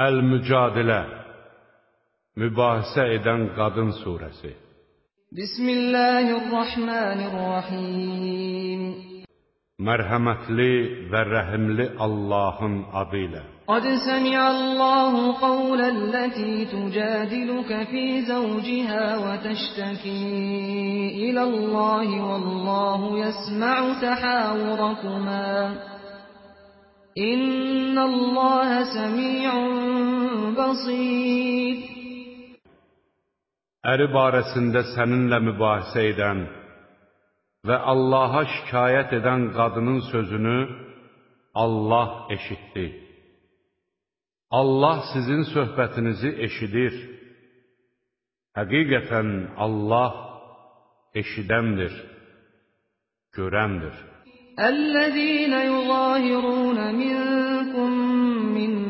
Əl-Mücadilə Mübahisə edən qadın surəsi Bismillahirrahmanirrahim Mərhəmətli və rəhimli Allahın adı ilə قد سمع الله قول التي تجادلك في زوجها وتشتكي إلى الله والله يسمع تحاوركما إن الله سميع بصير Əri barəsində səninlə mübahisə edən və Allaha şikayət edən qadının sözünü Allah eşitdi. Allah sizin söhbətinizi eşidir. Həqiqətən Allah eşidəndir, görəndir. الذين يظاهرون منكم من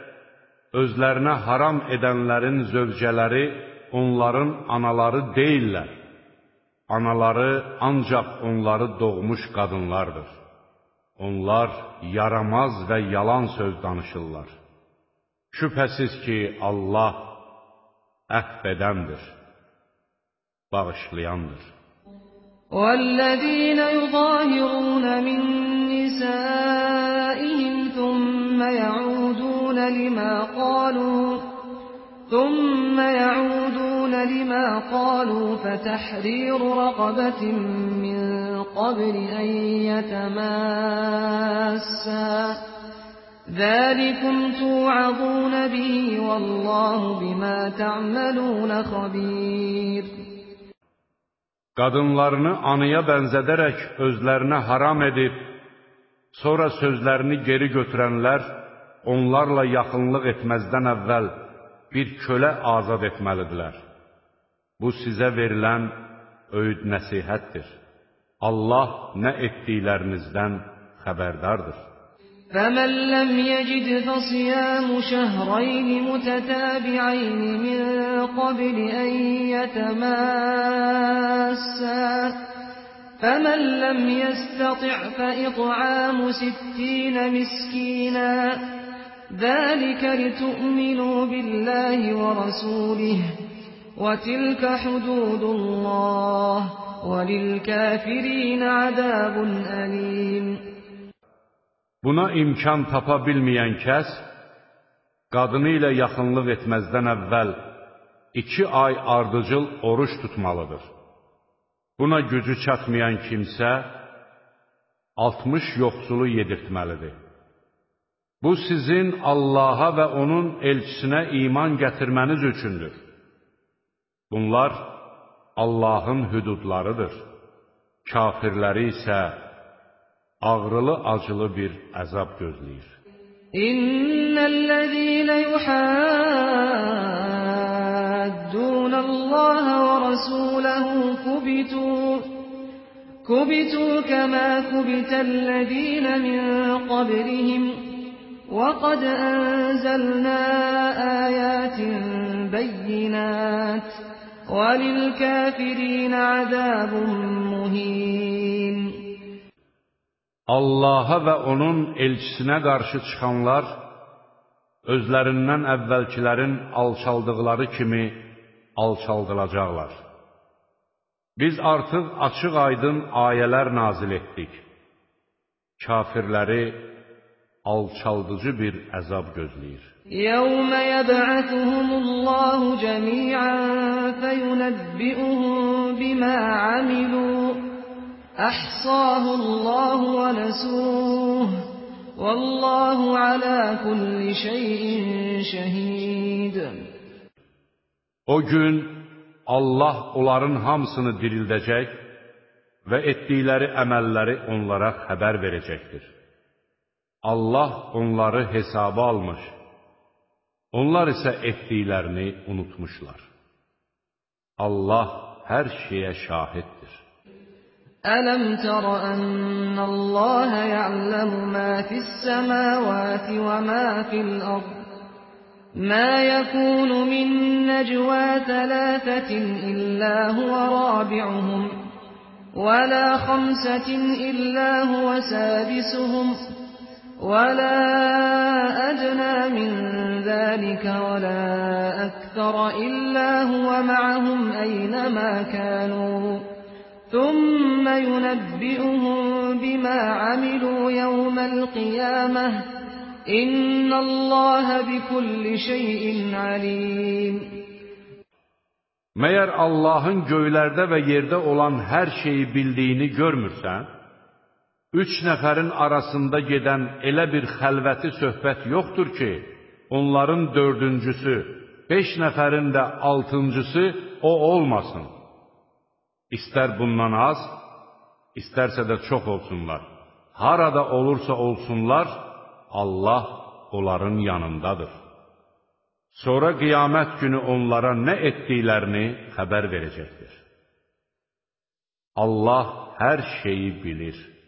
özlərinə haram edənlərin zövcələri onların anaları deyillər. Anaları ancaq onları doğmuş qadınlardır. Onlar yaramaz və yalan söz danışırlar. Şübhəsiz ki, Allah əfv edəndir, bağışlayandır. وَالَّذِينَ يُظَاهِرُونَ مِن نِّسَائِهِمْ ثُمَّ يَعُودُونَ لِمَا قَالُوا ثُمَّ يَعُودُونَ لِمَا قَالُوا فَتَحْرِيرُ رَقَبَةٍ مِّن قبل أن يتماسا ذلكم توعظون به والله بما تعملون خبير Qadınlarını anıya bənzədərək özlərinə haram edib, sonra sözlərini geri götürənlər onlarla yaxınlıq etməzdən əvvəl bir kölə azad etməlidirlər. Bu sizə verilən öyüd nəsihətdir. Allah nə etdiklərinizdən xəbərdardır. فَمَنْ لَمْ يَجِدْ فَصِيَامُ شَهْرَيْنِ مُتَتَابِعَيْنِ مِنْ قَبْلِ أَنْ يَتَمَاسَّا فَمَنْ لَمْ يَسْتَطِعْ فَإِطْعَامُ سِتِّينَ مِسْكِينًا ذَلِكَ لِتُؤْمِنُوا بِاللَّهِ وَرَسُولِهِ وَتِلْكَ حُدُودُ اللَّهِ وَلِلْكَافِرِينَ عَذَابٌ أَلِيمٌ Buna imkan tapa bilməyən kəs, qadını ilə yaxınlıq etməzdən əvvəl iki ay ardıcıl oruç tutmalıdır. Buna gücü çatmayan kimsə, 60 yoxsulu yedirtməlidir. Bu sizin Allaha və onun elçisinə iman gətirməniz üçündür. Bunlar Allahın hüdudlarıdır. Kafirləri isə ağrılı-acılı bir əzab gözləyir. İnnellezîne yuhaddûnallâhe ve rasûlehu kubitû كبتوا كما كبت الذين من قبلهم وقد أنزلنا آيات بينات وَلِلْكَافِرِينَ عَذَابٌ مُهِينٌ Allaha və onun elçisinə qarşı çıxanlar özlərindən əvvəlkilərin alçaldıqları kimi alçaldılacaqlar. Biz artıq açıq-aydın ayələr nazil etdik. Kafirləri alçaldıcı bir əzab gözləyir. Yəvmə yəb'atuhumullahu cəmi'an feyunəbbi'uhum bimə amilu əhsahullahu və nəsuh vallahu alə kulli şeyin şəhid. O gün Allah onların hamısını dirildəcək və etdikləri əməlləri onlara xəbər verəcəkdir. Allah onları hesaba almış Onlar isə etdiklərini unutmuşlar. Allah hər şeyə şahiddir. Ələm tərə ənəlləhə ya'ləmu mə fis-səməvati və mə fil-ərd ما يكون من نجوى ثلاثة إلا هو رابعهم ولا خمسة إلا هو سادسهم ولا أدنى من ذلك ولا أكثر إلا هو معهم أينما كانوا ثم ينبئهم بما عملوا يوم القيامة إن الله بكل şeyin alim. Məyər Allahın göylərdə və yerdə olan hər şeyi bildiyini görmürsən? Üç nəfərin arasında gedən elə bir xəlvəti söhbət yoxdur ki, onların dördüncüsü, beş nəfərin də altıncısı o olmasın. İstər bundan az, istərsə də çox olsunlar. Harada olursa olsunlar, Allah onların yanındadır. Sonra qiyamət günü onlara nə etdiklərini xəbər verəcəkdir. Allah hər şeyi bilir.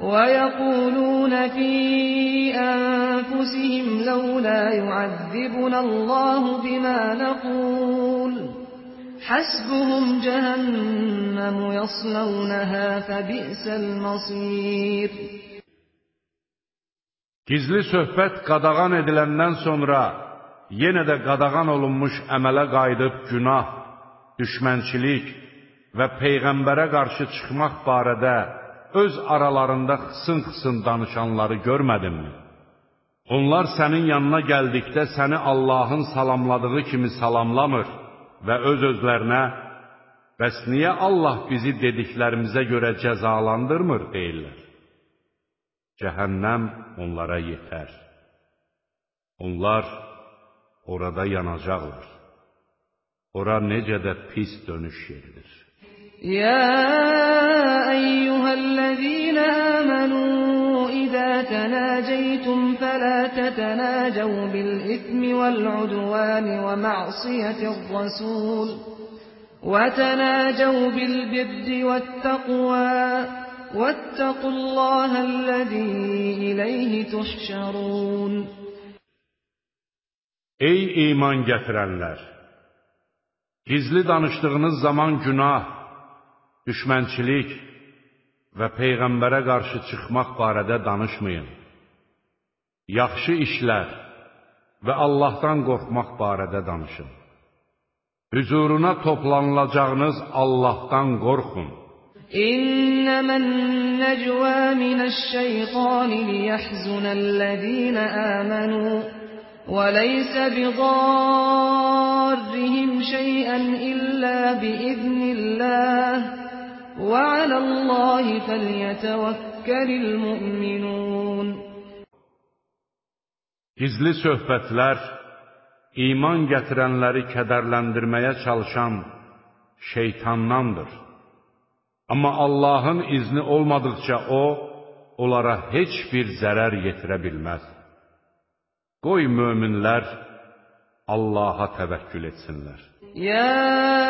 وَيَقُولُونَ فِي أَنفُسِهِمْ لَوْلَا يُعَذِّبُنَا اللَّهُ بِمَا نَقُولُ حَسْبُهُمْ جَهَنَّمُ يَصْلَوْنَهَا فَبِئْسَ الْمَصِيرُ Gizli söhbət qadağan ediləndən sonra yenə də qadağan olunmuş əmələ qayıdıb günah, düşmənçilik və Peyğəmbərə qarşı çıxmaq barədə öz aralarında xısın-xısın danışanları görmədinmi? Onlar sənin yanına gəldikdə səni Allahın salamladığı kimi salamlamır və öz-özlərinə bəs niyə Allah bizi dediklərimizə görə cəzalandırmır deyirlər. Cəhənnəm onlara yetər. Onlar orada yanacaqlar. Ora necə də pis dönüş yeridir. يا أيها الذين آمنوا إذا تناجيتم فلا تتناجوا بالإثم والعدوان ومعصية الرسول وتناجوا بالبر والتقوى واتقوا الله الذي إليه تحشرون أي إيمان gətirənlər! Gizli danışdığınız zaman günah, düşmənçilik və Peyğəmbərə qarşı çıxmaq barədə danışmayın. Yaxşı işlər və Allahdan qorxmaq barədə danışın. Hüzuruna toplanılacağınız Allahdan qorxun. İnnəmən nəcvə minəş-şeytani liyəhzunəl-ləzīnə əmənu وليس بضارهم شيئا إلا بإذن الله وعلى الله فليتوكل المؤمنون Gizli söhbətlər iman gətirənləri kədərləndirməyə çalışan şeytandandır. Amma Allahın izni olmadıqca o, onlara heç bir zərər yetirə bilməz. Qoy möminlər Allaha təvəkkül etsinlər. يا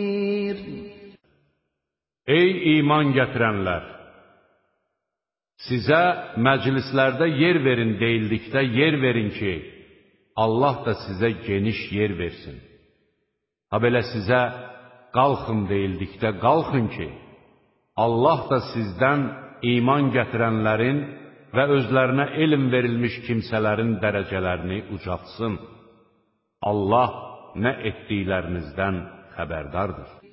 Ey iman gətirənlər! Sizə məclislərdə yer verin deyildikdə yer verin ki, Allah da sizə geniş yer versin. Ha belə sizə qalxın deyildikdə qalxın ki, Allah da sizdən iman gətirənlərin və özlərinə elm verilmiş kimsələrin dərəcələrini ucaltsın. Allah nə etdiklərinizdən xəbərdardır.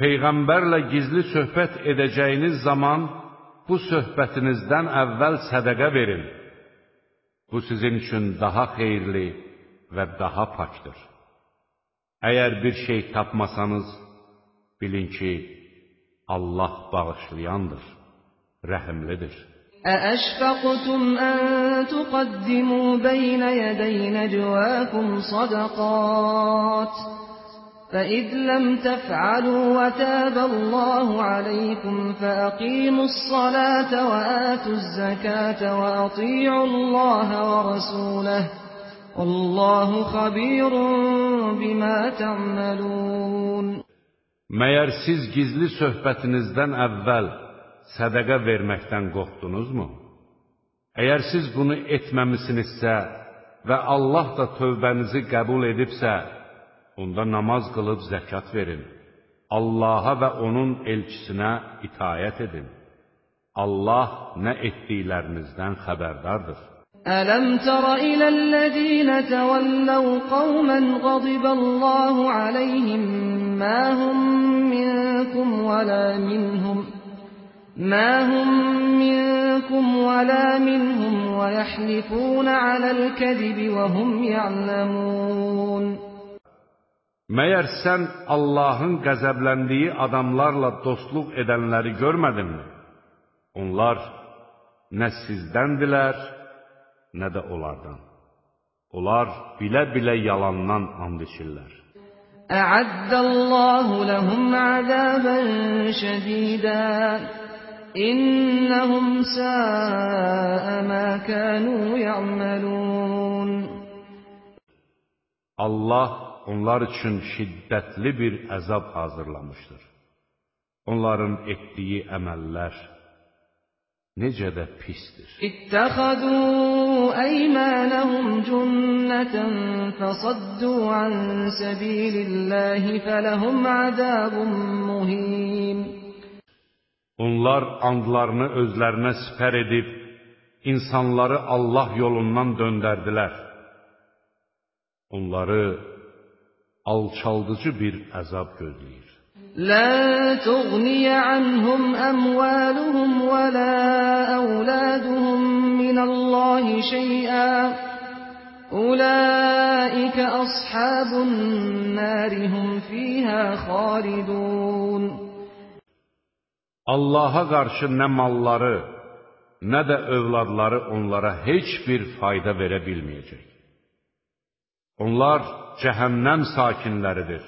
Peyğəmbərlə gizli söhbət edəcəyiniz zaman bu söhbətinizdən əvvəl sədəqə verin. Bu sizin üçün daha xeyirli və daha pakdır. Əgər bir şey tapmasanız, bilin ki, Allah bağışlayandır, rəhimlidir. أأشفقتم أن تقدموا بين يدي نجواكم صدقات فإذ لم تفعلوا وتاب الله عليكم فأقيموا الصلاة وآتوا الزكاة وأطيعوا الله ورسوله والله خبير بما تعملون Məyər siz gizli söhbətinizdən əvvəl sədəqə verməkdən qorxdunuzmu? Əgər siz bunu etməmisinizsə və Allah da tövbənizi qəbul edibsə, onda namaz qılıb zəkat verin. Allaha və onun elçisinə itayət edin. Allah nə etdiklərinizdən xəbərdardır. ألم تر إلى الذين تولوا قوما غضب الله عليهم ما هم منكم ولا منهم ما هم منكم ولا منهم ويحلفون على الكذب وهم يعلمون Məyər sən Allahın qəzəbləndiyi adamlarla dostluq edənləri görmədinmi? Onlar nə sizdən-dilər, nə də onlardan. Onlar bilə-bilə yalandan and içirlər. Ə'addəllahu ləhum əzəbən şədidən İnnəhum səə mə kənu ya'məlun Allah onlar üçün şiddətli bir əzab hazırlamışdır. Onların etdiyi əməllər necə də pisdir. İttəxəzu əymənəhum cünnətən fəsaddu an səbililləhi fələhum əzabun muhim. Onlar andlarını özlərinə sipər edib, insanları Allah yolundan döndərdilər. Onları alçaldıcı bir əzab gözləyir. لن تغني عنهم أموالهم ولا أولادهم من الله شيئا أولئك أصحاب النار هم فيها خالدون Allaha qarşı nə malları, nə də övladları onlara heç bir fayda verə bilməyəcək. Onlar cəhənnəm sakinləridir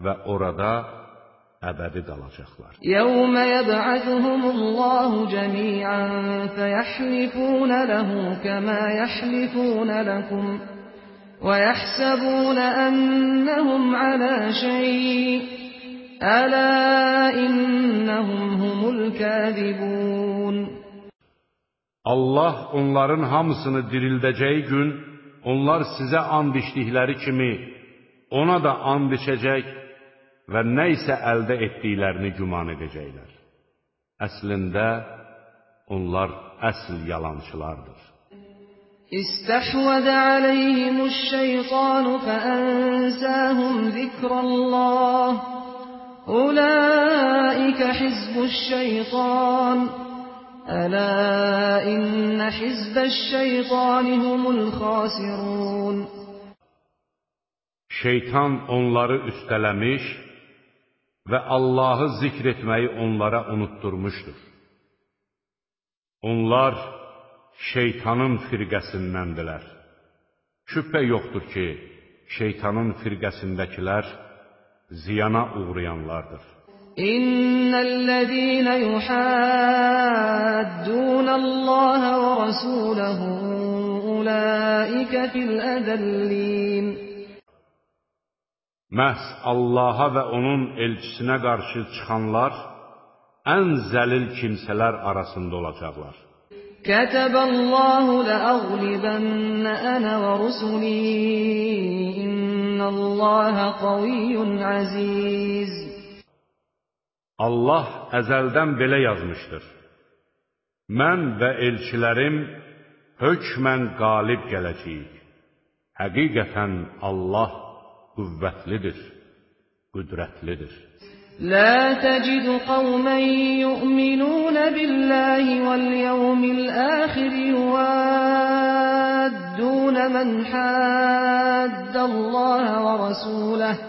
və orada əbədi qalacaqlar. Yawma yab'athuhumullahu jami'an fayahlifuna lahu kama yahlifuna lakum wa yahsabuna annahum ala shay' ala innahum humul kadibun Allah onların hamısını dirildəcəyi gün onlar sizə and içdikləri kimi ona da and içəcək və nə isə əldə etdiklərini güman edəcəklər. Əslində, onlar əsl yalançılardır. İstəhvədə aleyhimuş-şeytanu fəənsəhum zikrəllah. Ulaikə hizbuş-şeytan. Ələ innə hizbəş-şeytani humul xasirun. Şeytan onları üstələmiş və Allahı zikr etməyi onlara unutturmuşdur. Onlar şeytanın firqəsindəndirlər. Şübhə yoxdur ki, şeytanın firqəsindəkilər ziyana uğrayanlardır. İnnellezîne yuhaddûnallâhe ve rasûlehu ulaike fil edellîn. Məhz Allaha və onun elçisinə qarşı çıxanlar ən zəlil kimsələr arasında olacaqlar. Kətəbəllahu ləəğlibənnə ənə və rusulī innəllâhə qaviyyun əziz. Allah əzəldən belə yazmışdır. Mən və elçilərim hökmən qalib gələcəyik. Həqiqətən Allah qüvvətlidir, qüdrətlidir. لا تجد قوما يؤمنون بالله واليوم الآخر يوادون من حاد الله ورسوله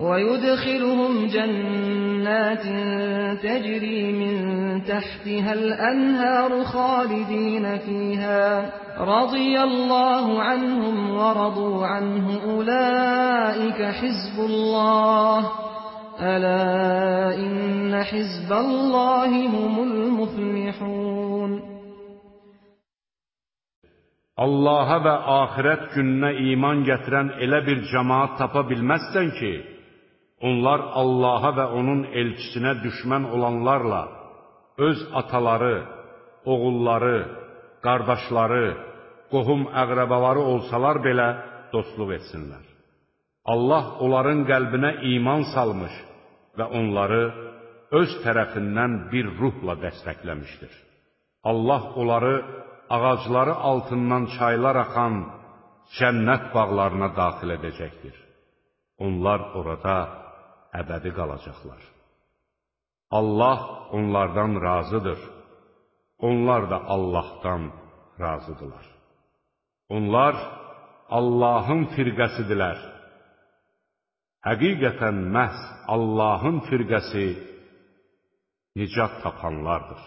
ويدخلهم جنات تجري من تحتها الأنهار خالدين فيها. رضي الله عنهم ورضوا عنه أولئك حزب الله. ألا إن حزب الله هم المفلحون. Allaha və axirət gününə iman gətirən elə bir cəmaat ki, onlar Allaha və onun elçisinə düşmən olanlarla öz ataları, oğulları, qardaşları, qohum əqrəbaları olsalar belə dostluq etsinlər. Allah onların qəlbinə iman salmış və onları öz tərəfindən bir ruhla dəstəkləmişdir. Allah onları ağacları altından çaylar axan cənnət bağlarına daxil edəcəkdir. Onlar orada əbədi qalacaqlar. Allah onlardan razıdır. Onlar da Allahdan razıdırlar. Onlar Allahın firqəsidirlər. Həqiqətən məhz Allahın firqəsi nicat tapanlardır.